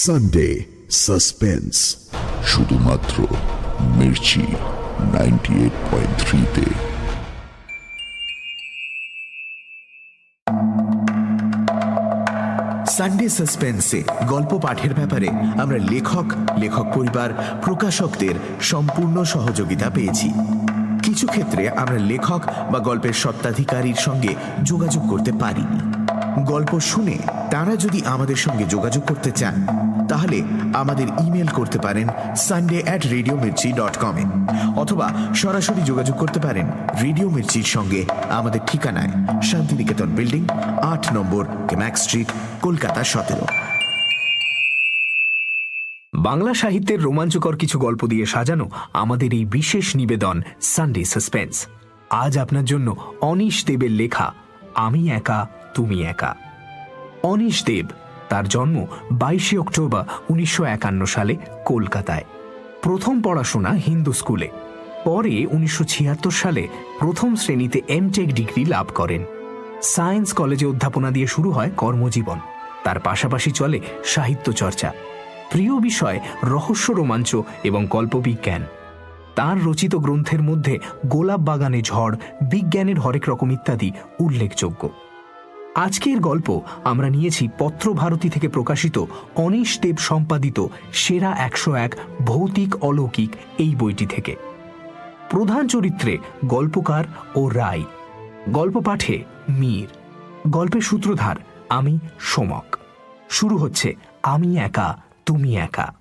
Sunday suspense শুধুমাত্র Mirchi ninety eight point থ্রিতে Sunday সাসপেন্সে গল্প পাঠের ব্যাপারে আমরা লেখক লেখক পরিবার প্রকাশকদের সম্পূর্ণ সহযোগিতা পেয়েছি। কিছু ক্ষেত্রে আমরা লেখক বা গল্পের সত্ত্বাধিকারীর সঙ্গে যোগাযোগ করতে পারিনি। গল্প শুনে তারা যদি আমাদের সঙ্গে যোগাযোগ করতে চান, তাহলে আমাদের ইমেল করতে পারেন Sunday at radio Mirchi dot কমে অথবা সরাসরি যোগাযোগ করতে পারেন রেডিও মির্চির সঙ্গে আমাদের ঠিকানায়, শান্তিনিকেতন বিল্ডিং, আট নম্বর কেম্যাক স্ট্রিট কলকাতা সতেরো। বাংলা সাহিত্যের রোমাঞ্চকর কিছু গল্প দিয়ে সাজানো আমাদের এই বিশেষ নিবেদন সানডে সাসপেন্স আজ আপনার জন্য অনিশ দেবের লেখা, আমি একা তুমি একা। অনিশ দেব, তার জন্ম বাইশে অক্টোবর উনিশশো একান্ন সালে কলকাতায়। প্রথম পড়াশোনা হিন্দু স্কুলে। পরে উনিশশো ছিয়াত্তর সালে প্রথম শ্রেণীতে এমটেক ডিগ্রি লাভ করেন। সায়েন্স কলেজে অধ্যাপনা দিয়ে শুরু হয় কর্মজীবন। তার পাশাপাশি চলে সাহিত্য চর্চা। প্রিয় বিষয় রহস্য রোমাঞ্চ এবং কল্পবিজ্ঞান তার রচিত গ্রন্থের মধ্যে গোলাপ বাগানে ঝড়, বিজ্ঞানের হরেক রকম ইত্যাদি উল্লেখযোগ্য। আজকের গল্প আমরা নিয়েছি পত্রভারতী থেকে প্রকাশিত অনিশ দেব সম্পাদিত সেরা একশো এক ভৌতিক অলৌকিক এই বইটি থেকে। প্রধান চরিত্রে গল্পকার ও রায়। গল্প পাঠে মীর। গল্পের সূত্রধার আমি সোমক। শুরু হচ্ছে আমি একা, তুমি একা।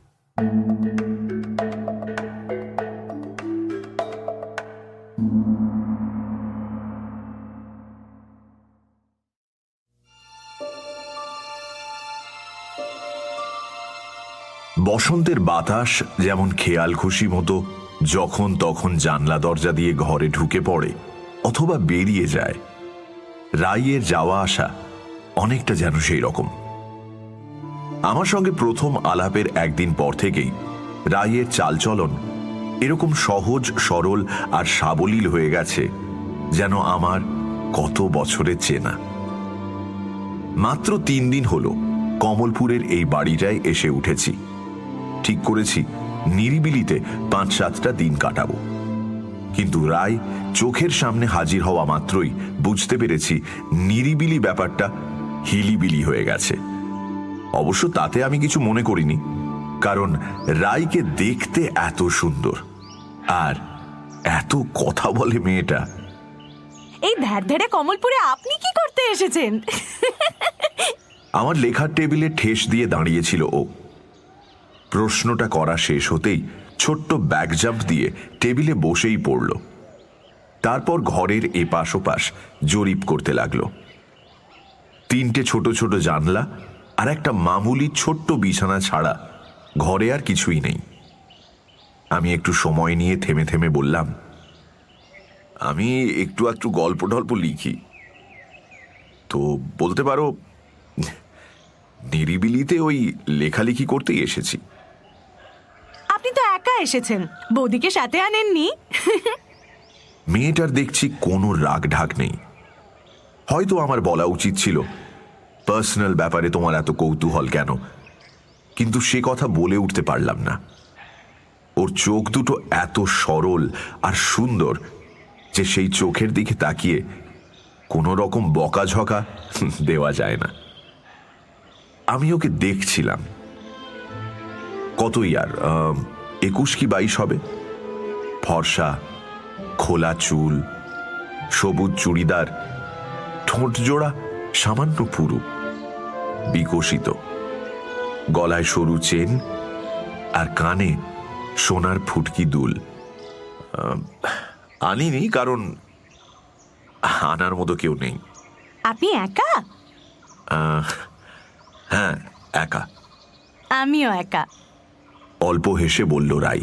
বসন্তের বাতাস যেমন খেয়াল খুশি মতো যখন তখন জানলা দরজা দিয়ে ঘরে ঢুকে পড়ে অথবা বেরিয়ে যায়। রাইয়ের যাওয়া আসা অনেকটা যেন সেই রকম। আমার সঙ্গে প্রথম আলাপের একদিন পর থেকেই রাইয়ের চালচলন এরকম সহজ, সরল আর সাবলীল হয়ে গেছে যেন আমার কত বছরের চেনা। মাত্র তিন দিন হল কমলপুরের এই বাড়িটায় এসে উঠেছি। ঠিক করেছি। নিরিবিলিতে পাঁচ সাতটা দিন কাটাবো। কিন্তু রায় চোখের সামনে হাজির হওয়া মাত্রই বুঝতে পেরেছি নিরিবিলি ব্যাপারটা হিলিবিলি হয়ে গেছে। অবশ্য তাতে আমি কিছু মনে করিনি কারণ রায়কে দেখতে এত সুন্দর। আর এত কথা বলে মেয়েটা। এই ধ্যার কমলপুরে আপনি কি করতে এসেছেন? আমার লেখার টেবিলে ঠেস দিয়ে দাঁড়িয়েছিল ও। প্রশ্নটা করা শেষ হতেই ছোট্ট ব্যাক জাম্প দিয়ে টেবিলে বসেই পড়ল। তারপর ঘরের এপাশ ওপাশ জরিপ করতে লাগল। তিনটে ছোট ছোট জানলা আর একটা মামুলি ছোট্ট বিছানা ছাড়া ঘরে আর কিছুই নেই। আমি একটু সময় নিয়ে থেমে থেমে বললাম, আমি একটু একটু গল্প টল্প লিখি। তো বলতে পারো, নিরিবিলিতে ওই লেখালেখি করতেই এসেছি। আপনি তো একা এসেছেন। বৌদিকে সাথে আনেননি। মেয়েটার দেখছি কোনো রাগ ঢাক নেই। হয়তো আমার বলা উচিত ছিল পার্সোনাল ব্যাপারে তোমার এত কৌতূহল কেন? কিন্তু সে কথা বলে উঠতে পারলাম না। ওর চোখ দুটো এত সরল আর সুন্দর যে সেই চোখের দিকে তাকিয়ে কোনো রকম বকাঝকা দেওয়া যায় না। আমি ওকে দেখছিলাম। কতই আর একুশ কি বাইশ হবে? ফর্সা খোলা চুল সবুজ চুড়িদার ঠোঁট জোড়া সামান্য পুরু বিকশিত। গলায় সরু চেন আর কানে সোনার ফুটকি দুল। আনিনি কারণ আনার মতো কেউ নেই। আপনি একা? হ্যাঁ একা। আমিও একা। অল্প হেসে বলল, রাই।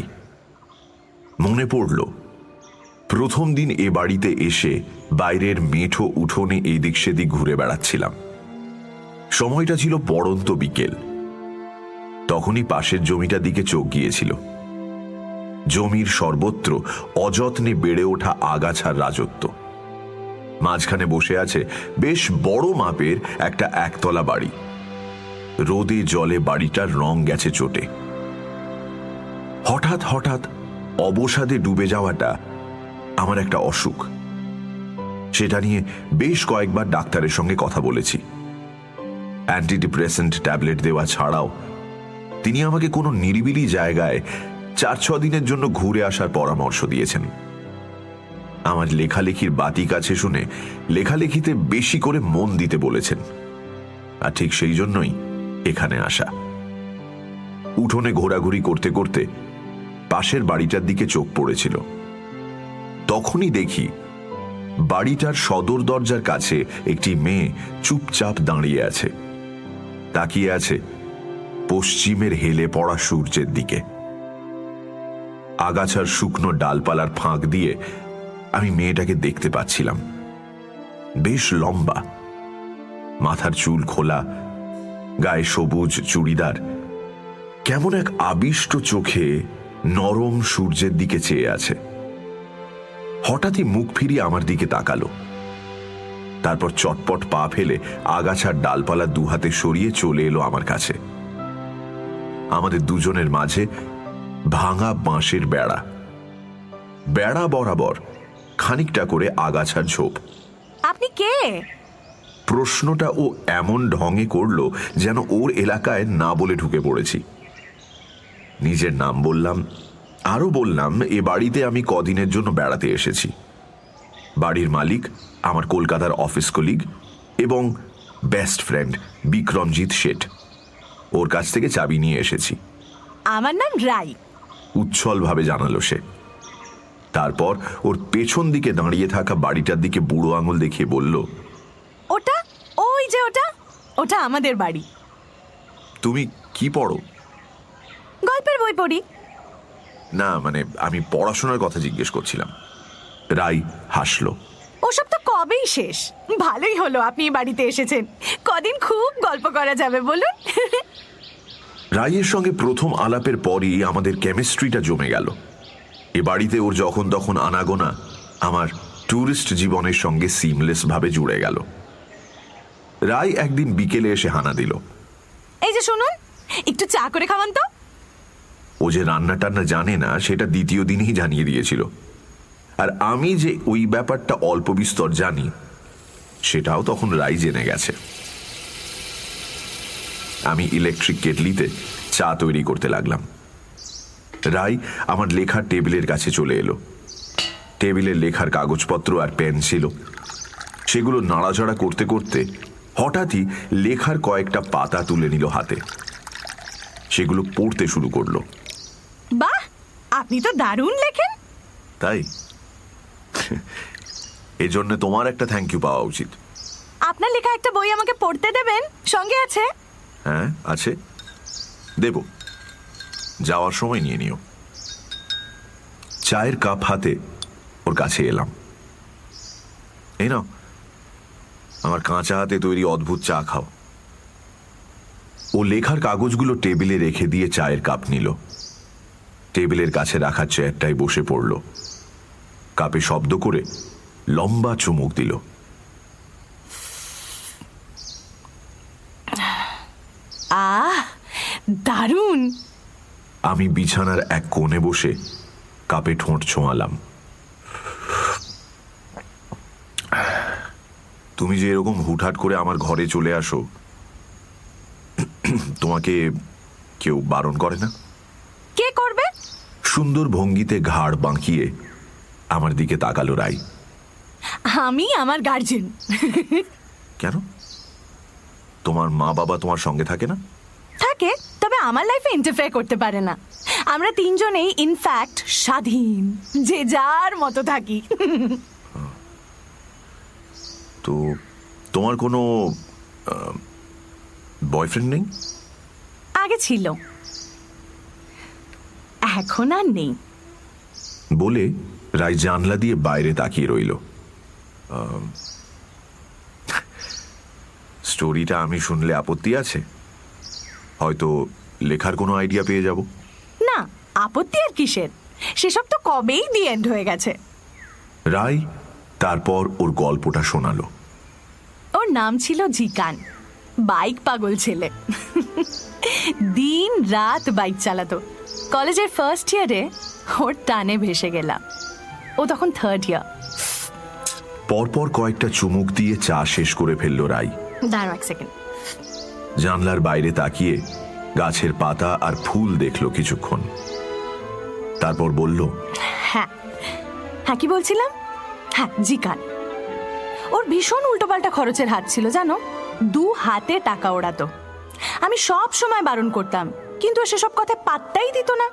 মনে পড়ল, প্রথম দিন এ বাড়িতে এসে বাইরের মেঠো উঠোনে এদিক সেদিক ঘুরে বেড়াচ্ছিলাম। সময়টা ছিল পড়ন্ত বিকেল। তখনই পাশের জমিটার দিকে চোখ গিয়েছিল। জমির সর্বত্র অযত্নে বেড়ে ওঠা আগাছার রাজত্ব। মাঝখানে বসে আছে বেশ বড় মাপের একটা একতলা বাড়ি। রোদে জলে বাড়িটার রং গেছে চোটে। হঠাৎ হঠাৎ অবসাদে ডুবে যাওয়াটা আমার একটা অসুখ। সেটা নিয়ে বেশ কয়েকবার ডাক্তারের সঙ্গে কথা বলেছি। অ্যান্টিডিপ্রেসেন্ট ট্যাবলেট দেওয়া ছাড়াও তিনি আমাকে কোনো নিরিবিলি জায়গায় চার ছ দিনের জন্য ঘুরে আসার পরামর্শ দিয়েছেন। আমার লেখালেখির বাতি কাছে শুনে লেখালেখিতে বেশি করে মন দিতে বলেছেন। আর ঠিক সেই জন্যই এখানে আসা। উঠোনে ঘোরাঘুরি করতে করতে পাশের বাড়িটার দিকে চোখ পড়েছিল। তখনই দেখি বাড়িটার সদর দরজার কাছে একটি মেয়ে চুপচাপ দাঁড়িয়ে আছে। তাকিয়ে আছে পশ্চিমের হেলে পড়া সূর্যের দিকে। আগাছার শুকনো ডালপালার ফাঁক দিয়ে আমি মেয়েটাকে দেখতে পাচ্ছিলাম। বেশ লম্বা। মাথার চুল খোলা, গায়ে সবুজ চুড়িদার। কেমন এক আবিষ্ট চোখে নরম সূর্যের দিকে চেয়ে আছে। হঠাৎই মুখ ফিরিয়ে আমার দিকে তাকালো। তারপর চটপট পা ফেলে আগাছার ডালপালা দুহাতে সরিয়ে চলে এলো আমার কাছে। আমাদের দুজনের মাঝে ভাঙা বাঁশের বেড়া। বেড়া বরাবর খানিকটা করে আগাছার ঝোপ। আপনি কে? প্রশ্নটা ও এমন ঢঙে করল যেন ওর এলাকায় না বলে ঢুকে পড়েছি। নিজের নাম বললাম আরও বললাম এ বাড়িতে আমি কদিনের জন্য বেড়াতে এসেছি। বাড়ির মালিক আমার কলকাতার অফিস কলিগ এবং বেস্ট ফ্রেন্ড বিক্রমজিৎ শেঠ। ওর কাছ থেকে চাবি নিয়ে এসেছি। আমার নাম রাই। উচ্ছলভাবে জানালো সে। তারপর ওর পেছন দিকে দাঁড়িয়ে থাকা বাড়িটার দিকে বুড়ো আঙুল দেখিয়ে বলল ওটা? ওই যে ওটা? ওটা আমাদের বাড়ি। তুমি কি পড়ো? গল্পের বই পড়ি। না মানে আমি পড়াশোনার কথা জিজ্ঞেস করছিলাম। রাই হাসলো। ওসব তো কবেই শেষ? ভালোই হলো আপনি বাড়িতে এসেছেন। কদিন খুব গল্প করা যাবে বলুন। রাইয়ের সঙ্গে প্রথম আলাপের পরই আমাদের কেমিস্ট্রিটা জমে গেল। এ বাড়িতে ওর যখন তখন আনাগোনা আমার ট্যুরিস্ট জীবনের সঙ্গে সিমলেস ভাবে জুড়ে গেল। রাই একদিন বিকেলে এসে হানা দিল। এই যে শুনুন একটু চা করে খাওয়ান তো। ও যে রান্না টান্না জানে না, সেটা দ্বিতীয় দিনই জানিয়ে দিয়েছিল। আর আমি যে ওই ব্যাপারটা অল্প বিস্তর জানি, সেটাও তখন রাই জেনে গেছে। আমি ইলেকট্রিক কেটলিতে চা তৈরি করতে লাগলাম। রাই আমার লেখার টেবিলের কাছে চলে এলো। টেবিলের লেখার কাগজপত্র আর পেন ছিল। সেগুলো নাড়াচাড়া করতে করতে হঠাৎই লেখার কয়েকটা পাতা তুলে নিল হাতে। সেগুলো পড়তে শুরু করল। বাহ আপনি তো দারুণ লেখেন। তাই? এই জন্য তোমার একটা থ্যাংক ইউ পাওয়া উচিত। আপনার লেখা একটা বই আমাকে পড়তে দেবেন সঙ্গে আছে। হ্যাঁ আছে। দেব। যাওয়ার সময় নিয়ে নিও। চায়ের কাপ হাতে ওর কাছে এলাম। এই নাও। আমার কাঁচা হাতে তৈরি অদ্ভুত চা খাও। ও লেখার কাগজগুলো টেবিলে রেখে দিয়ে চায়ের কাপ নিল। টেবিলের কাছে রাখা চেয়ারটায় বসে পড়ল। কাপে শব্দ করে লম্বা চুমুক দিল। আহ দারুণ! আমি বিছানার এক কোণে বসে কাপে ঠোঁট ছোঁয়ালাম। তুমি যে এরকম হুটহাট করে আমার ঘরে চলে আসো তোমাকে কেউ বারণ করে না? সুন্দর ভঙ্গিতে ঘাড় বাঁকিয়ে আমার দিকে তাকালো রাই। আমি আমার গার্জেন কেন? তোমার মা বাবা তোমার সঙ্গে থাকে না? থাকে তবে আমার লাইফে ইন্টারফেয়ার করতে পারে না। আমরা তিনজনেই ইনফ্যাক্ট স্বাধীন যে যার মতো থাকি। তো তোমার কোনো বয়ফ্রেন্ড নেই? আগে ছিল। এখন আর নেই। বলে রায় জানলা দিয়ে বাইরে তাকিয়ে রইল। স্টোরিটা আমি শুনলে আপত্তি আছে? হয়তো লেখার কোনো আইডিয়া পেয়ে যাব? না আপত্তি আর কিসের? সেসব তো কবেই দি এন্ড হয়ে গেছে। রায় তারপর ওর গল্পটা শোনালো। ওর নাম ছিল জিকান বাইক পাগল ছেলে। দিন রাত বাইক চালাতো। কলেজের ফার্স্ট ইয়ারে ওর টানে ভেসে গেলাম। ও তখন থার্ড ইয়ার পরপর কয়েকটা চুমুক দিয়ে চা শেষ করে ফেলল রাই। দাঁড়ো এক সেকেন্ড জানলার বাইরে তাকিয়ে গাছের পাতা আর ফুল দেখল কিছুক্ষণ। তারপর বলল হ্যাঁ। হ্যাঁ কি বলছিলাম? হ্যাঁ জিকান। ওর ভীষণ উল্টোপাল্টা খরচের হাত ছিল জানো? দু হাতে টাকা ওড়াতো। আমি সব সময় বারণ করতাম, কিন্তু সেসব কথা পাত্তাই দিত না।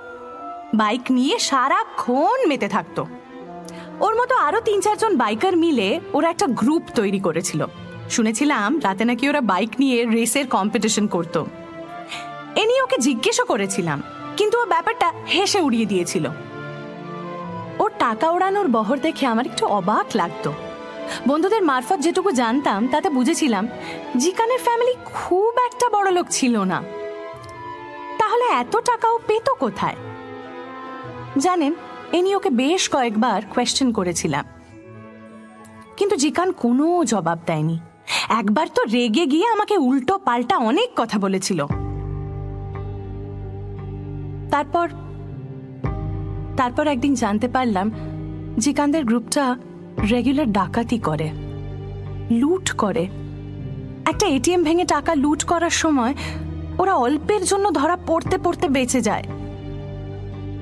বাইক নিয়ে সারাক্ষণ মেতে থাকতো। ওর মতো আরও তিন চারজন বাইকার মিলে ওরা একটা গ্রুপ তৈরি করেছিল। শুনেছিলাম রাতে নাকি ওরা বাইক নিয়ে রেসের কম্পিটিশন করতো। এ নিয়ে ওকে জিজ্ঞেসও করেছিলাম, কিন্তু ও ব্যাপারটা হেসে উড়িয়ে দিয়েছিল। ওর টাকা ওড়ানোর বহর দেখে আমার একটু অবাক লাগতো। বন্ধুদের মারফত যেটুকু জানতাম, তাতে বুঝেছিলাম জিকানের ফ্যামিলি খুব একটা বড় লোক ছিল না। তাহলে এত টাকাও পেত কোথায়? জানেন, এ নিয়ে ওকে বেশ কয়েকবার কোয়েশ্চেন করেছিলাম। কিন্তু জিকান কোনো জবাব দেয়নি। একবার তো রেগে গিয়ে আমাকে উল্টো পাল্টা অনেক কথা বলেছিল। তারপর তারপর একদিন জানতে পারলাম জিকানদের গ্রুপটা রেগুলার ডাকাতি করে, লুট করে। একটা এটিএম ভেঙে টাকা লুট করার সময় ওরা অল্পের জন্য ধরা পড়তে পড়তে বেঁচে যায়।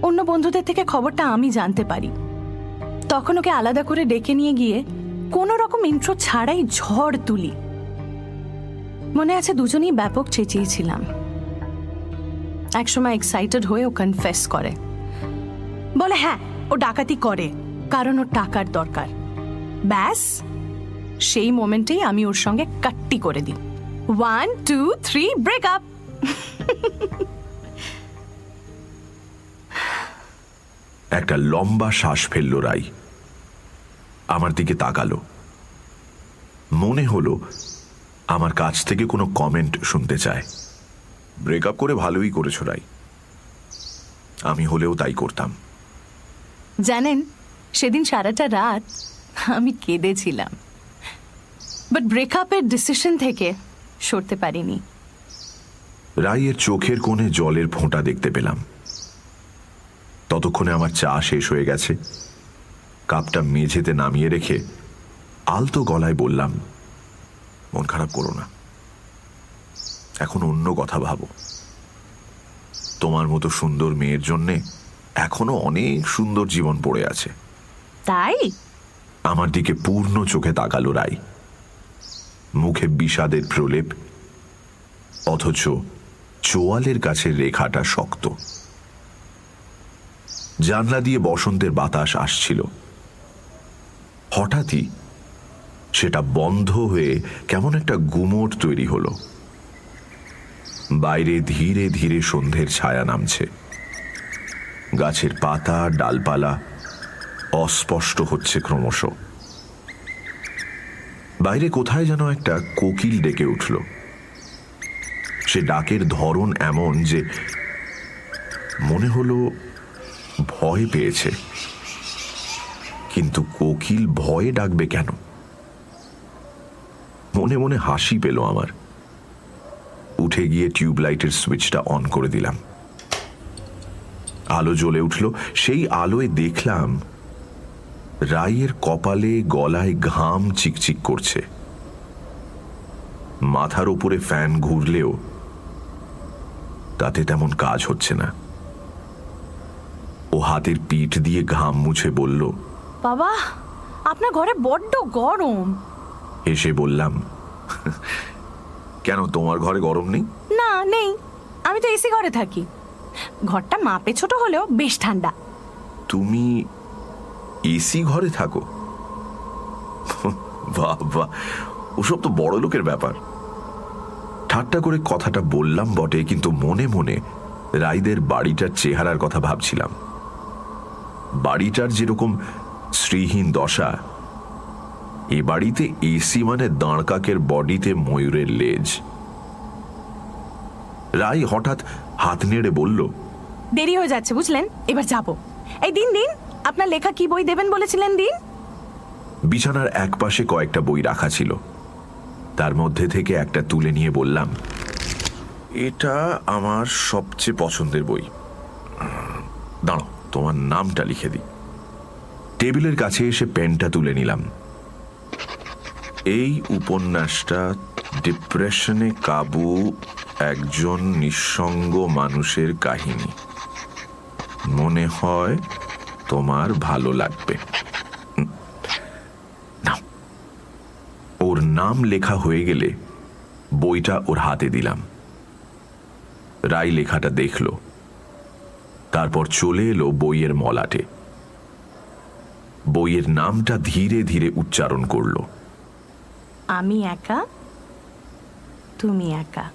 অন্য বন্ধুদের থেকে খবরটা আমি জানতে পারি। তখন ওকে আলাদা করে ডেকে নিয়ে গিয়ে কোনো রকম ইন্ট্রো ছাড়াই ঝড় তুলি। মনে আছে দুজনেই ব্যাপক চেঁচিয়েছিলাম। একসময় এক্সাইটেড হয়ে ও কনফেস করে। বলে হ্যাঁ ও ডাকাতি করে, কারণ ওর টাকার দরকার। ব্যাস সেই মোমেন্টেই আমি ওর সঙ্গে কাট্টি করে দিই। One two three break up একটা লম্বা শ্বাস ফেলল রাই। আমার দিকে তাকালো। মনে হলো আমার কাছ থেকে কোনো কমেন্ট শুনতে চায়। ব্রেকআপ করে ভালোই করেছ রাই। আমি হলেও তাই করতাম। জানেন সেদিন সারাটা রাত আমি কেঁদেছিলাম। বাট ব্রেকআপের ডিসিশন থেকে সরতে পারিনি। রাইয়ের চোখের কোণে জলের ফোঁটা দেখতে পেলাম। ততক্ষণে আমার চা শেষ হয়ে গেছে। কাপটা মেঝেতে নামিয়ে রেখে আলতো গলায় বললাম মন খারাপ করো না। এখন অন্য কথা ভাবো। তোমার মতো সুন্দর মেয়ের জন্যে এখনও অনেক সুন্দর জীবন পড়ে আছে। তাই? আমার দিকে পূর্ণ চোখে তাকালো রাই। মুখে বিষাদের প্রলেপ, অথচ চোয়ালের কাছে রেখাটা শক্ত। জানলা দিয়ে বসন্তের বাতাস আসছিল। হঠাৎই সেটা বন্ধ হয়ে কেমন একটা গুমোট তৈরি হলো। বাইরে ধীরে ধীরে সন্ধ্যের ছায়া নামছে। গাছের পাতা, ডালপালা অস্পষ্ট হচ্ছে ক্রমশ। বাইরে কোথায় যেন একটা কোকিল ডেকে উঠল। সে ডাকের ধরন এমন যে মনে হলো ভয় পেয়েছে। কিন্তু কোকিল ভয়ে ডাকবে কেন? মনে মনে হাসি পেল আমার। উঠে গিয়ে টিউবলাইটের সুইচটা অন করে দিলাম। আলো জ্বলে উঠল। সেই আলোয় দেখলাম রাইয়ের কপালে গলায় ঘাম চিকচিক করছে। মাথার উপরে ফ্যান ঘুরলেও তাতে তেমন কাজ হচ্ছে না। ও হাতের পিঠ দিয়ে ঘাম মুছে বলল বাবা আপনার ঘরে বড্ড গরম। এসে বললাম কেন তোমার ঘরে গরম নেই? না নেই। আমি তো এসি ঘরে থাকি। ঘরটা মাপে ছোট হলেও বেশ ঠান্ডা। তুমি এসি ঘরে থাকো। বাহ বাহ ওসব তো বড় লোকের ব্যাপার। ঠাট্টা করে কথাটা বললাম বটে, কিন্তু মনে মনে রাইদের বাড়িটার চেহারার কথা ভাবছিলাম। বাড়িটার যেরকম শ্রীহীন দশা, এ বাড়িতে এসি মানে দাঁড়কাকের বডিতে ময়ূরের লেজ। রাই হঠাৎ হাত নেড়ে বলল, দেরি হয়ে যাচ্ছে, বুঝলেন? এবার যাব। এই দিন দিন আপনার লেখা কি বই দেবেন বলেছিলেন দিন? বিছানার এক পাশে কয়েকটা বই রাখা ছিল। তার মধ্যে থেকে একটা তুলে নিয়ে বললাম, এটা আমার সবচেয়ে পছন্দের বই। দাঁড়ো তোমার নামটা লিখে দিই। টেবিলের কাছে এসে পেনটা তুলে নিলাম। এই উপন্যাসটা ডিপ্রেশনে কাবু একজন নিঃসঙ্গ মানুষের কাহিনী। মনে হয় তোমার ভালো লাগবে। নাও। ওর নাম লেখা হয়ে গেলে বইটা ওর হাতে দিলাম। রাই লেখাটা দেখল। তারপর চলে এলো বইয়ের মলাটে। বইয়ের নামটা ধীরে ধীরে উচ্চারণ করল। আমি একা? তুমি একা?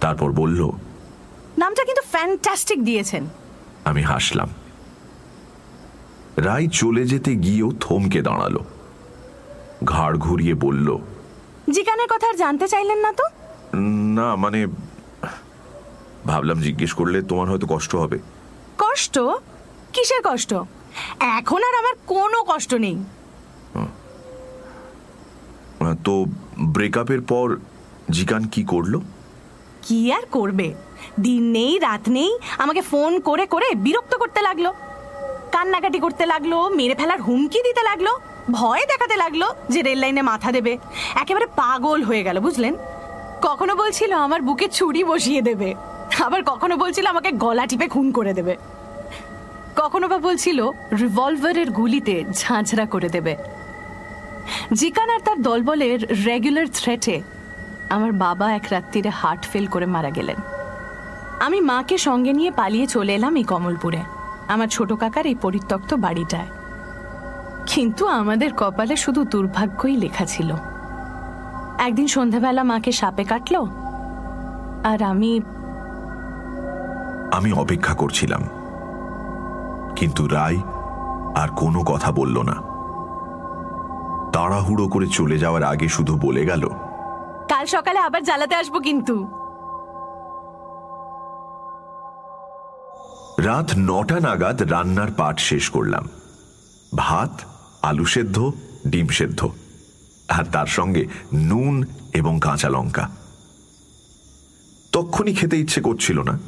তারপর বলল নামটা কিন্তু ফ্যান্টাস্টিক দিয়েছেন। আমি হাসলাম। রাই চলে যেতে গিয়েও থমকে দাঁড়াল। ঘাড় ঘুরিয়ে বলল জিকানের কথা আর জানতে চাইলেন না তো? না মানে ভাবলাম জিজ্ঞেস করলে তোমার হয়তো কষ্ট হবে। কষ্ট? কিসের কষ্ট? এখন আর আমার কোনো কষ্ট নেই। তো ব্রেকআপের পর জিকান কি করল? কি আর করবে? দিন নেই রাত নেই আমাকে ফোন করে করে বিরক্ত করতে লাগল। কান্নাকাটি করতে লাগল, মেরে ফেলার হুমকি দিতে লাগল, ভয় দেখাতে লাগল যে রেল লাইনে মাথা দেবে। একেবারে পাগল হয়ে গেল, বুঝলেন? কখনো বলছিল, আমার বুকে ছুরি বসিয়ে দেবে। আবার কখনো বলছিল, আমাকে গলা টিপে খুন করে দেবে। কখনো বা বলছিল, রিভলভারের গুলিতে ঝাঁঝরা করে দেবে। জিকান আর তার দলবলের রেগুলার থ্রেটে আমার বাবা এক রাত্রিরে হার্ট ফেল করে মারা গেলেন। আমি মাকে সঙ্গে নিয়ে পালিয়ে চলে এলাম এই কমলপুরে। আমার ছোট কাকার এই পরিত্যক্ত বাড়িটায়। কিন্তু আমাদের কপালে শুধু দুর্ভাগ্যই লেখা ছিল। একদিন সন্ধ্যাবেলা মাকে সাপে কাটলো আর আমি আমি অপেক্ষা করছিলাম। কিন্তু রাই আর কোনো কথা বলল না। তাড়াহুড়ো করে চলে যাওয়ার আগে শুধু বলে গেল কাল সকালে আবার জ্বালাতে আসব কিন্তু। রাত নটা নাগাদ রান্নার পাট শেষ করলাম। ভাত, আলু সেদ্ধ, ডিম সেদ্ধ, আর তার সঙ্গে নুন এবং কাঁচা লঙ্কা। তক্ষুনি খেতে ইচ্ছে করছিল না।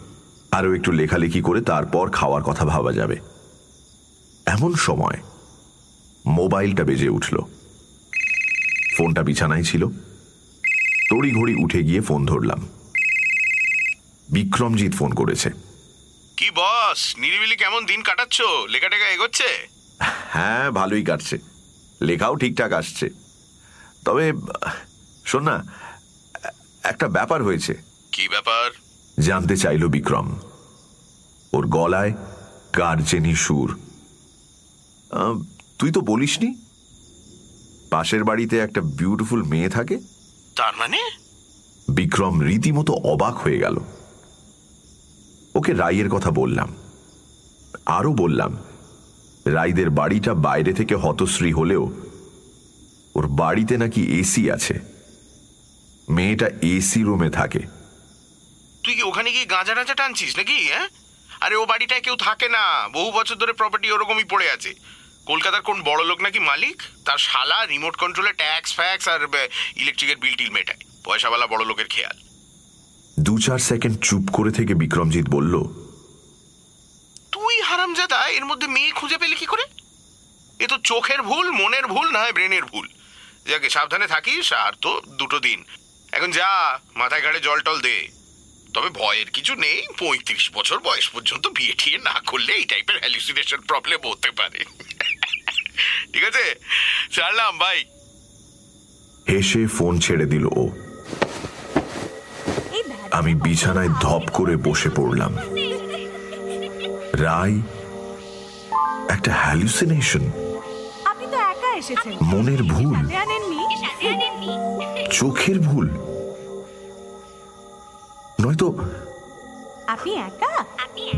আরও একটু লেখালেখি করে তারপর খাওয়ার কথা ভাবা যাবে। এমন সময় মোবাইলটা বেজে উঠল। ফোনটা বিছানায় ছিল। তড়িঘড়ি উঠে গিয়ে ফোন ধরলাম। বিক্রমজিৎ ফোন করেছে। কি বস? নিরিবিলি কেমন দিন কাটাচ্ছ? লেখা টেখা এগোচ্ছে? হ্যাঁ ভালোই কাটছে। লেখাও ঠিকঠাক আসছে। তবে শোন না একটা ব্যাপার হয়েছে। কি ব্যাপার? জানতে চাইল বিক্রম। ওর গলায় কারচেনি সুর। তুই তো বলিসনি? পাশের বাড়িতে একটা বিউটিফুল মেয়ে থাকে? তার মানে? বিক্রম রীতিমতো অবাক হয়ে গেল। ওকে রাইয়ের কথা বললাম। আরও বললাম, রাইদের বাড়িটা বাইরে থেকে হতশ্রী হলেও ওর বাড়িতে নাকি এসি আছে। মেয়েটা এসি রুমে থাকে। তুই কি ওখানে গিয়ে গাঁজা টাঁজা টানছিস নাকি হ্যাঁ? আরে ও বাড়িটায় কেউ থাকে না, বহু বছর ধরে প্রপার্টি ওরকমই পড়ে আছে। কলকাতার কোন বড় লোক নাকি মালিক? তার শালা রিমোট কন্ট্রোলে ট্যাক্স ফ্যাক্স আর ইলেকট্রিকের বিল টিল মেটায়। পয়সাওয়ালা বড় লোকের খেয়াল। দু চার সেকেন্ড চুপ করে থেকে বিক্রমজিৎ বলল তুই হারামজাদা এর মধ্যে মেয়ে খুঁজে পেলি কি করে? এ তো চোখের ভুল মনের ভুল না হয় ব্রেনের ভুল। যাকে সাবধানে থাকিস আর তো দুটো দিন। এখন যা মাথায় ঘাড়ে জল টল দে। তবে ভয়ের কিছু নেই পঁয়ত্রিশ বছর বয়স পর্যন্ত বিয়ে ঠিয়ে না করলে এই টাইপের হ্যালুসিনেশন প্রবলেম হতে পারে। ঠিক আছে? ছাড়লাম ভাই হেসে ফোন ছেড়ে দিল ও। আমি বিছানায় ধপ করে বসে পড়লাম। রাই একটা হ্যালুসিনেশন আপনি তো একা এসেছেন। মনের ভুল। চোখের ভুল। নয়তো আপনি একা?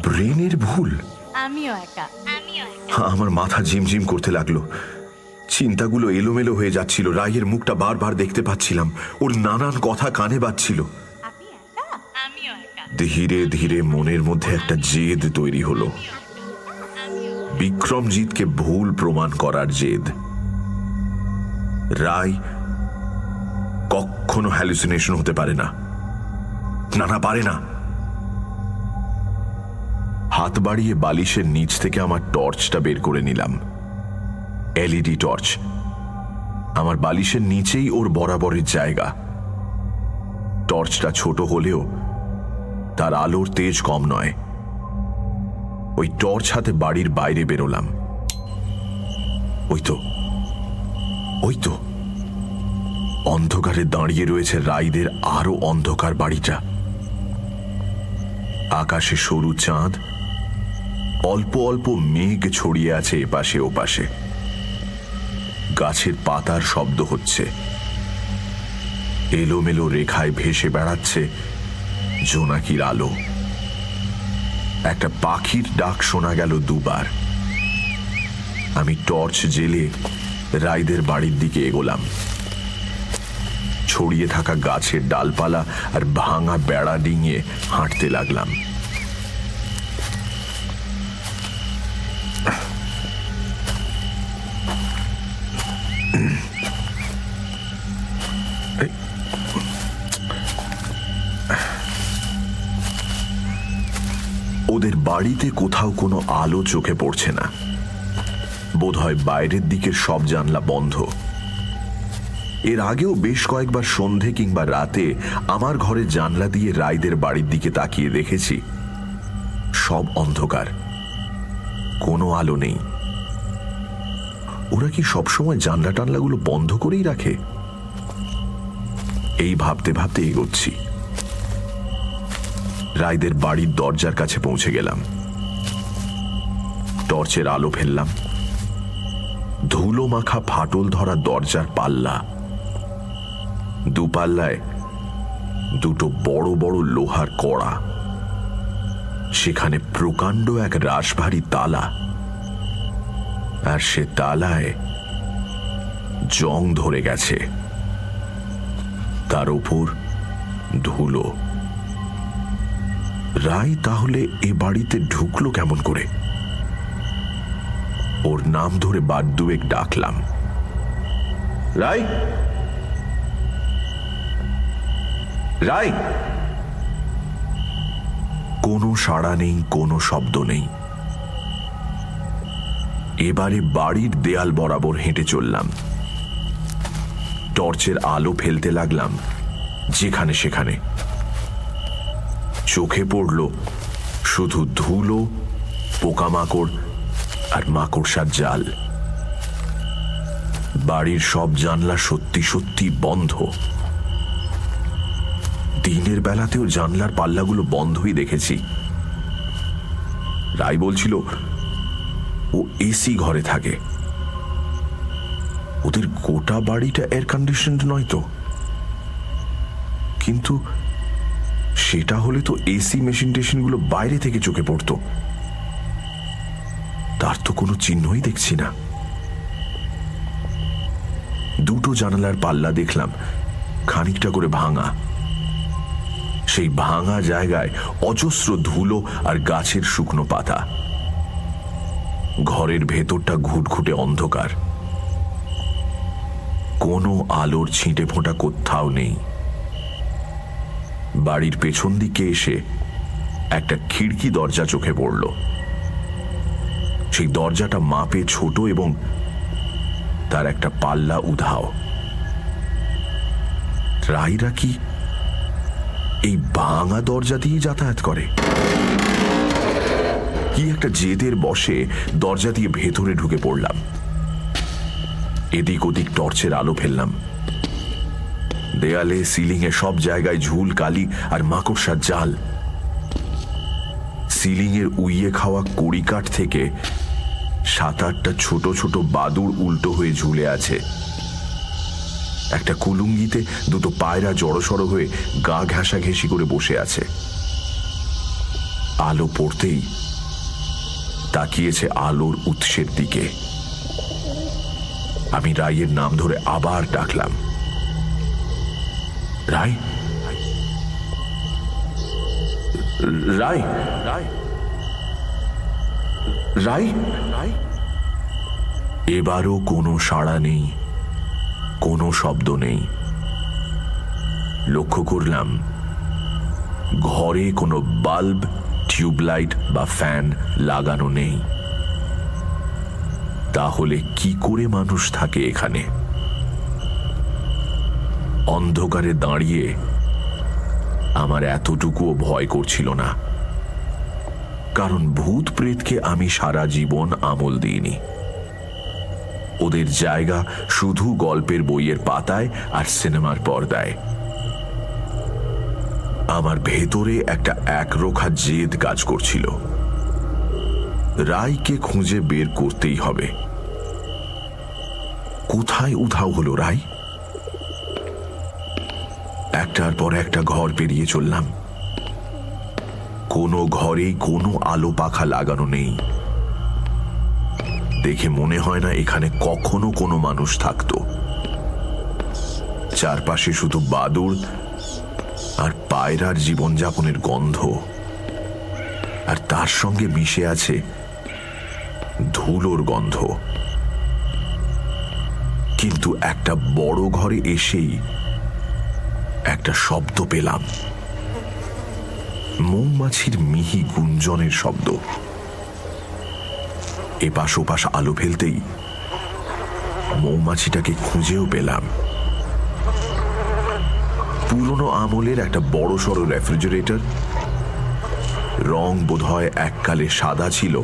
ব্রেনের ভুল। আমিও একা। আমার মাথা ঝিমঝিম করতে লাগল। চিন্তাগুলো এলোমেলো হয়ে যাচ্ছিল। রায়ের মুখটা বারবার দেখতে পাচ্ছিলাম। ওর নানান কথা কানে বাজছিল। ধীরে ধীরে মনের মধ্যে একটা জেদ তৈরি হলো। বিক্রমজিৎকে ভুল প্রমাণ করার জেদ। রায় কখনো হ্যালুসিনেশন হতে পারে না। না না, পারে না। হাত বাড়িয়ে বালিশের নিচ থেকে আমার টর্চটা বের করে নিলাম। LED torch. আমার বালিশের নিচেই ওর বরাবরের জায়গা। টর্চটা ছোট হলেও তার আলোর তেজ কম নয়। ওই টর্চ হাতে বাড়ির বাইরে বেরোলাম। ওই তো ওই তো। অন্ধকারে দাঁড়িয়ে রয়েছে রাইদের আরও অন্ধকার বাড়িটা। আকাশে সরু চাঁদ, অল্প অল্প মেঘ ছড়িয়ে আছে এপাশে ওপাশে। গাছের পাতার শব্দ হচ্ছে। এলোমেলো রেখায় ভেসে বেড়াচ্ছে। জোনাকির আলো একটা পাখির ডাক শোনা গেল দুবার। আমি টর্চ জেলে রাইদের বাড়ির দিকে এগোলাম। ছড়িয়ে থাকা গাছের ডালপালা আর ভাঙা বেড়া ডিঙিয়ে হাঁটতে লাগলাম। বাড়িতে কোথাও কোনো আলো চোখে পড়ছে না। বোধহয় বাইরের দিকের সব জানলা বন্ধ। এর আগেও বেশ কয়েকবার সন্ধে কিংবা রাতে আমার ঘরের জানলা দিয়ে রায়দের বাড়ির দিকে তাকিয়ে দেখেছি। সব অন্ধকার। কোনো আলো নেই। ওরা কি সবসময় জানলা টানলাগুলো বন্ধ করেই রাখে? এই ভাবতে ভাবতে এগোচ্ছি। রায়দের বাড়ির দরজার কাছে পৌঁছে গেলাম। টর্চের আলো ফেললাম। ধুলো মাখা ফাটল ধরা দরজার পাল্লা। দুপাল্লায় দুটো বড় বড় লোহার কড়া। সেখানে প্রকাণ্ড এক রাশভারী তালা। আর সে তালায় জং ধরে গেছে। তার উপর ধুলো। রায় তাহলে এ বাড়িতে ঢুকলো কেমন করে? ওর নাম ধরে বার দুয়েক ডাকলাম। রায়! রায়! কোনো সাড়া নেই, কোনো শব্দ নেই। এবারে বাড়ির দেয়াল বরাবর হেঁটে চললাম। টর্চের আলো ফেলতে লাগলাম, যেখানে সেখানে। চোখে পড়ল। শুধু ধুলো, পোকামাকড় আর মাকড়সার জাল। বাড়ির সব জানলা সত্যি সত্যি বন্ধ। দিনের বেলাতেও জানলার পাল্লাগুলো বন্ধই দেখেছি। রায় বলছিল, ও এসি ঘরে থাকে। ওদের গোটা বাড়িটা এয়ার কন্ডিশন নয় তো? কিন্তু সেটা হলে তো এসি মেশিন টেশিনগুলো বাইরে থেকে চোখে পড়তো। তার তো কোনো চিহ্নই দেখছি না। দুটো জানালার পাল্লা দেখলাম, খানিকটা করে ভাঙা। সেই ভাঙা জায়গায় অজস্র ধুলো আর গাছের শুকনো পাতা। ঘরের ভেতরটা ঘুটঘুটে অন্ধকার। কোনো আলোর ছিটে ফোঁটা কোথাও নেই। বাড়ির পেছন দিকে এসে একটা খিড়কি দরজা চোখে পড়ল। সেই দরজাটা মাপে ছোট এবং তার একটা পাল্লা উধাও। রাইরা কি এই ভাঙা দরজা দিয়ে যাতায়াত করে? কি একটা জেদের বসে দরজা দিয়ে ভেতরে ঢুকে পড়লাম। এদিক ওদিক টর্চের আলো ফেললাম। দেয়ালে, সিলিংয়ে সব জায়গায় ঝুল, কালি আর মাকড়সার জাল। সিলিংয়ের উইয়ে খাওয়া কড়িকাঠ থেকে সাত আটটা ছোট ছোট বাদুর উল্টো হয়ে ঝুলে আছে। একটা কুলুঙ্গিতে দুটো পায়রা জড়সড় হয়ে গা ঘেঁষা ঘেঁষি করে বসে আছে। আলো পড়তেই তাকিয়েছে আলোর উৎসের দিকে। আমি রায়ের নাম ধরে আবার ডাকলাম। রায়? রায়? রায়? রায় রায় এবারও কোনো সাড়া নেই, কোনো শব্দ নেই। লক্ষ্য করলাম, ঘরে কোনো বাল্ব, টিউবলাইট বা ফ্যান লাগানো নেই। তাহলে কি করে মানুষ থাকে এখানে? অন্ধকারে দাঁড়িয়ে আমার এতটুকুও ভয় করছিল না। কারণ ভূত প্রেতকে আমি সারা জীবন আমল দিইনি। ওদের জায়গা শুধু গল্পের বইয়ের পাতায় আর সিনেমার পর্দায়। আমার ভেতরে একটা একরোখা জেদ কাজ করছিল। রায়কে খুঁজে বের করতেই হবে। কোথায় উধাও হলো রায়? একটার পর একটা ঘর পেরিয়ে চললাম। কোনো ঘরেই কোনো আলো পাখা লাগানো নেই। দেখে মনে হয় না এখানে কখনো কোনো মানুষ থাকতো। চারপাশে শুধু বাদুড় আর পায়রার জীবনযাপনের গন্ধ। আর তার সঙ্গে মিশে আছে ধুলোর গন্ধ। কিন্তু একটা বড় ঘরে এসেই একটা শব্দ পেলাম। মৌমাছির মিহি গুঞ্জনের শব্দ। এপাশ ওপাশ আলো ফেলতেই মৌমাছিটাকে খুঁজেও পেলাম। পুরনো আমলের একটা বড় সড়ো রেফ্রিজারেটর। রং বোধহয় এককালে সাদা ছিল।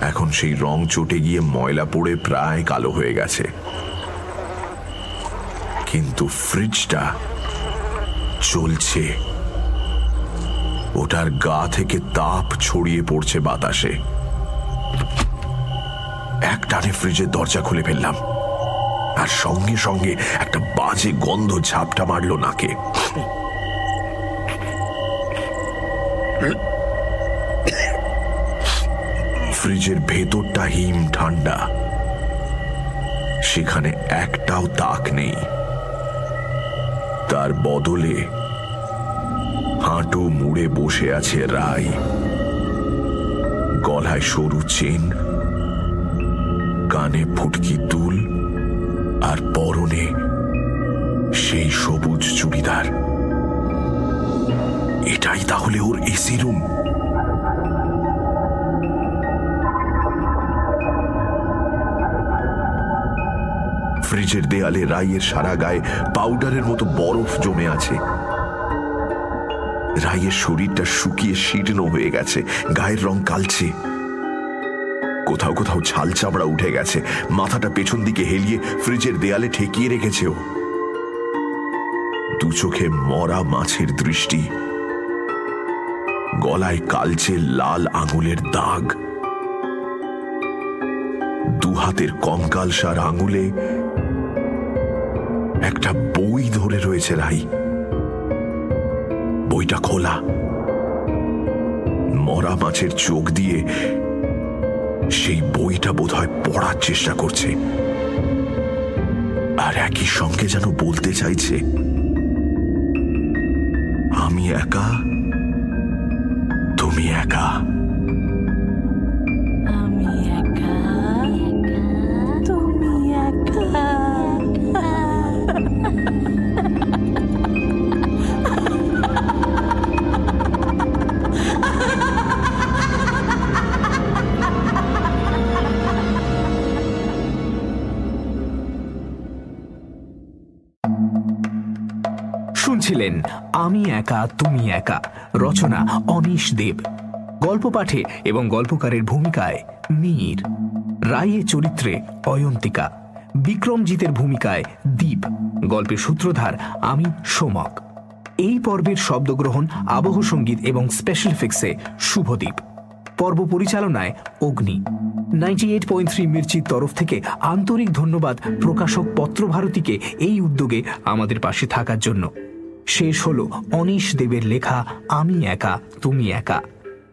এখন সেই রং চটে গিয়ে ময়লা পড়ে প্রায় কালো হয়ে গেছে। কিন্তু ফ্রিজটা চলছে। ওটার গা থেকে তাপ ছড়িয়ে পড়ছে বাতাসে। এক টানে ফ্রিজের দরজা খুলে ফেললাম। আর সঙ্গে সঙ্গে একটা বাজে গন্ধ ঝাপটা মারল নাকে। ফ্রিজের ভেতরটা হিম ঠান্ডা। সেখানে একটাও তাক নেই। তার বদলে হাঁটু মুড়ে বসে আছে রায় গলায় সরু চেন, কানে ফুটকি তুল আর পরনে সেই সবুজ চুড়িদার। এটাই তাহলে ওর এসি রুম। ফ্রিজের দেয়ালে রাইয়ের সারা গায়ে পাউডারের মতো বরফ জমে আছে। রাইয়ের শরীরটা শুকিয়ে শীর্ণ হয়ে গেছে, গায়ের রং কালছে কোথাও কোথাও ছাল চামড়া উঠে গেছে, মাথাটা পেছন দিকে হেলিয়ে ফ্রিজের দেয়ালে ঠেকিয়ে রেখেছে ও। দু চোখে মরা মাছের দৃষ্টি। গলায় কালচে লাল আঙুলের দাগ। দু হাতের কঙ্কালসার আঙুলে ধরে রয়েছে রাই। বইটা খোলা। মরা মাছের চোখ দিয়ে সেই বইটা বোধ হয় পড়ার চেষ্টা করছে। আর একই সঙ্গে যেন বলতে চাইছে, আমি একা শুনছিলেন আমি একা, তুমি একা। রচনা অনিশ দেব। গল্প পাঠে এবং গল্পকারের ভূমিকায় মীর। রায়ের চরিত্রে অয়ন্তিকা। বিক্রমজিতের ভূমিকায় দীপ। গল্পের সূত্রধার আমি সোমক। এই পর্বের শব্দগ্রহণ, আবহ সংগীত এবং স্পেশাল ফিক্সে শুভদীপ। পর্ব পরিচালনায় Agni. Ninety eight point three মির্চির তরফ থেকে আন্তরিক ধন্যবাদ প্রকাশক পত্রভারতীকে এই উদ্যোগে আমাদের পাশে থাকার জন্য। শেষ হল অনিশ দেবের লেখা, আমি একা, তুমি একা।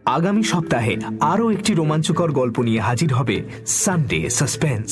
আগামী সপ্তাহে আরও একটি রোমাঞ্চকর গল্প নিয়ে হাজির হবে সানডে সাসপেন্স